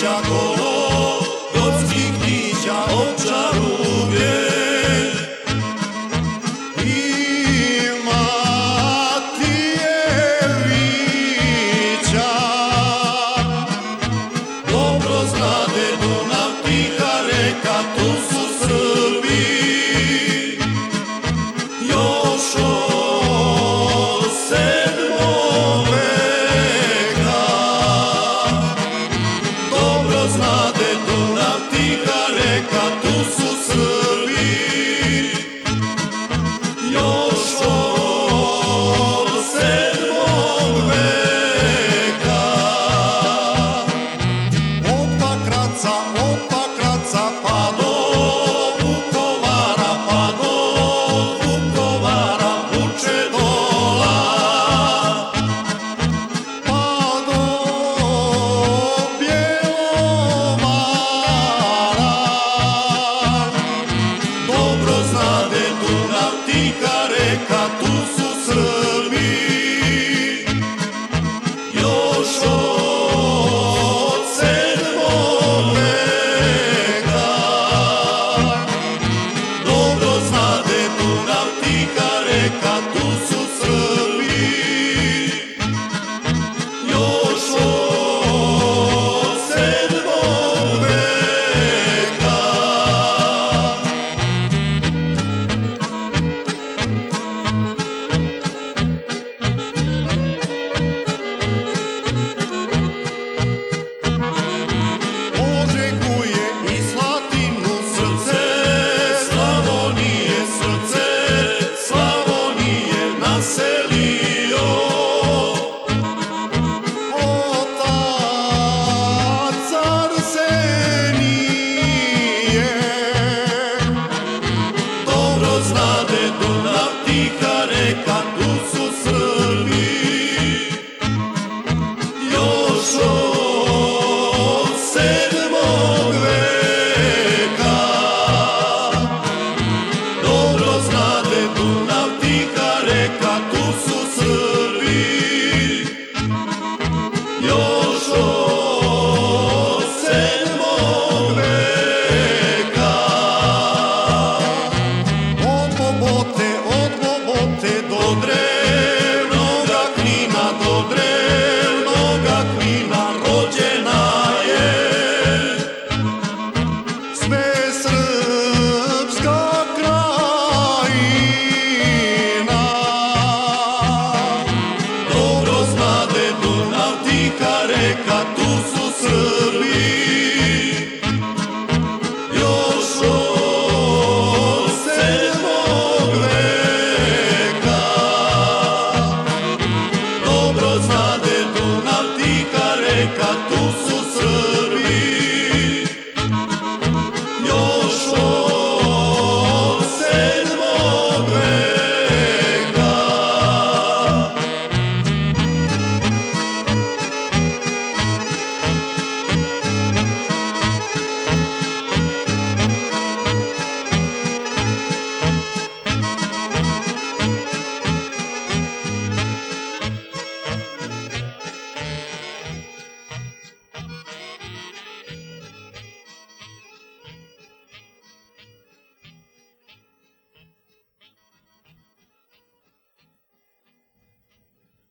Jacob. Znade Dunav tiha reka,